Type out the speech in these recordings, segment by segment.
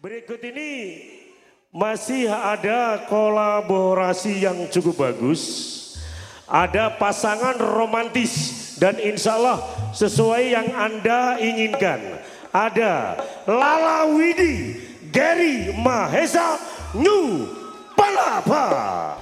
Berikut ini masih ada kolaborasi yang cukup bagus. Ada pasangan romantis dan insya Allah sesuai yang Anda inginkan. Ada Lala Widi, Gary Mahesa, New Palapa.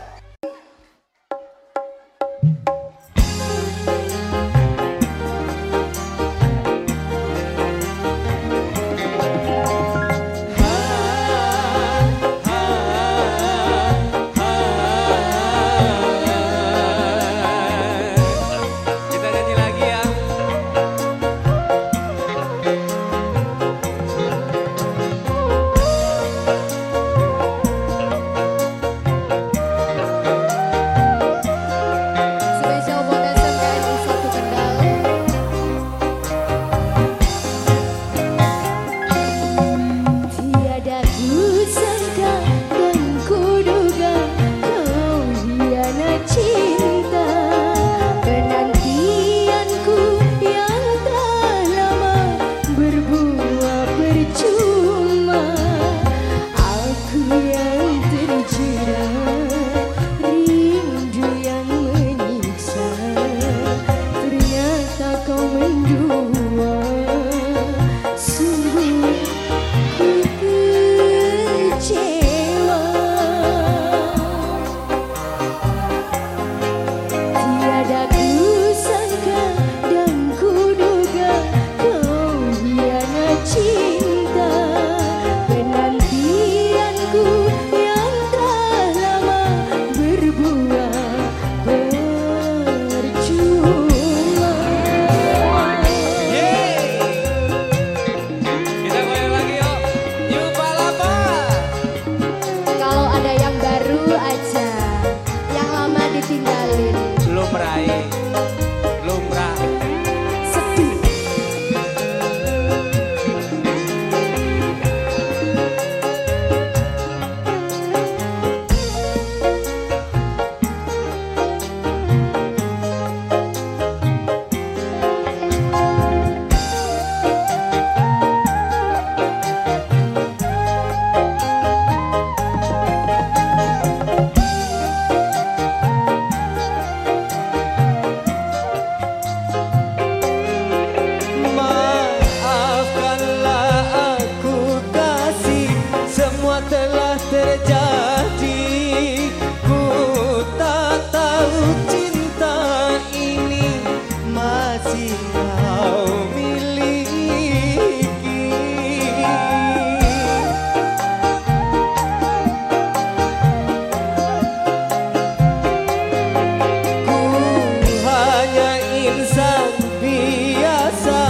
insan biasa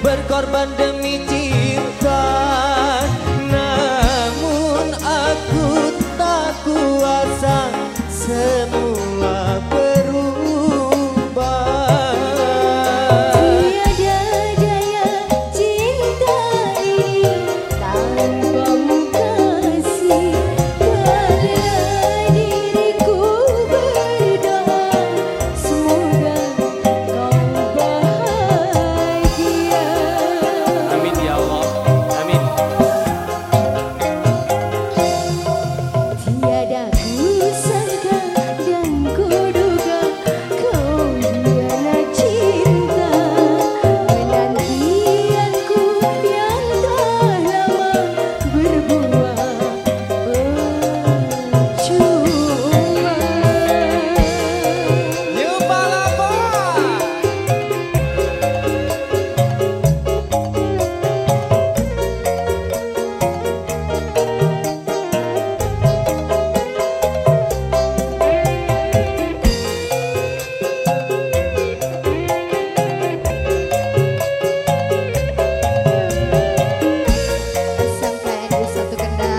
berkorban demi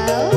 now.